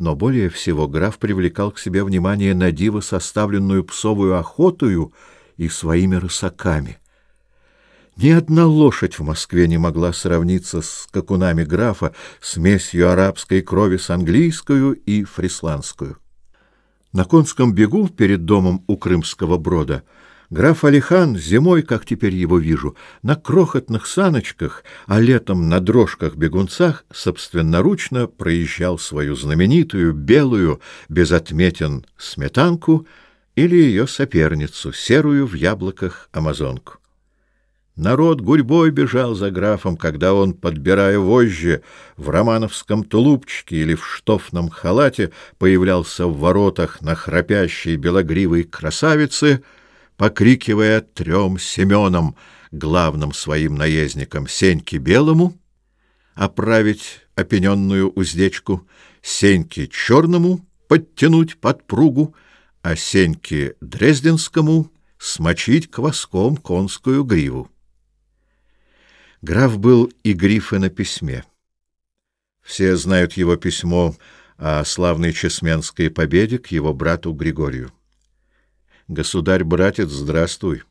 Но более всего граф привлекал к себе внимание на диво составленную псовую охотую и своими рысаками. Ни одна лошадь в Москве не могла сравниться с скакунами графа, смесью арабской крови с английскую и фрисландскую. На конском бегу перед домом у Крымского брода — граф Алихан зимой, как теперь его вижу, на крохотных саночках, а летом на дрожках-бегунцах собственноручно проезжал свою знаменитую белую, без отметин, сметанку или ее соперницу, серую в яблоках амазонку. Народ гурьбой бежал за графом, когда он, подбирая вожжи, в романовском тулупчике или в штофном халате появлялся в воротах на храпящей белогривой красавице, покрикивая трем Семеном главным своим наездником Сеньке Белому, оправить опененную уздечку, Сеньке Черному подтянуть подпругу, а Сеньке Дрезденскому смочить кваском конскую гриву. Граф был и грифы на письме. Все знают его письмо о славной Чесменской победе к его брату Григорию. Государь-братец, здравствуй.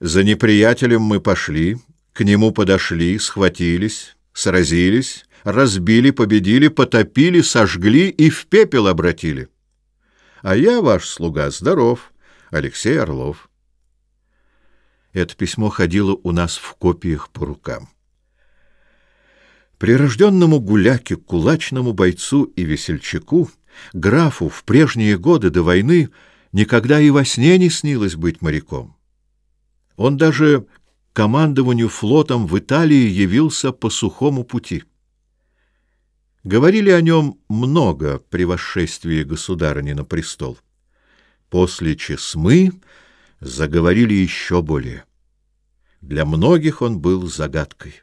За неприятелем мы пошли, к нему подошли, схватились, сразились, разбили, победили, потопили, сожгли и в пепел обратили. А я, ваш слуга, здоров, Алексей Орлов. Это письмо ходило у нас в копиях по рукам. Прирожденному гуляке, кулачному бойцу и весельчаку, графу в прежние годы до войны никогда и во сне не снилось быть моряком. Он даже командованию флотом в Италии явился по сухому пути. Говорили о нем много при восшествии государыни на престол. После Чесмы заговорили еще более. Для многих он был загадкой.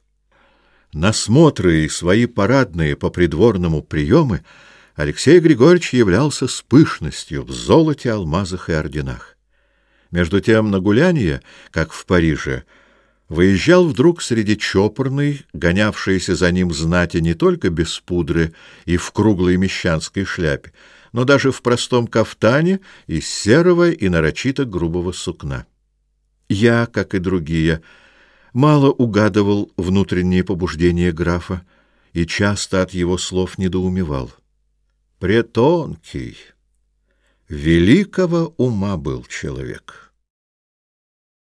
Насмотры и свои парадные по придворному приемы — Алексей Григорьевич являлся с пышностью в золоте, алмазах и орденах. Между тем на гулянье, как в Париже, выезжал вдруг среди чопорной, гонявшейся за ним знати не только без пудры и в круглой мещанской шляпе, но даже в простом кафтане из серого и нарочито грубого сукна. Я, как и другие, мало угадывал внутренние побуждения графа и часто от его слов недоумевал. Претонкий, великого ума был человек.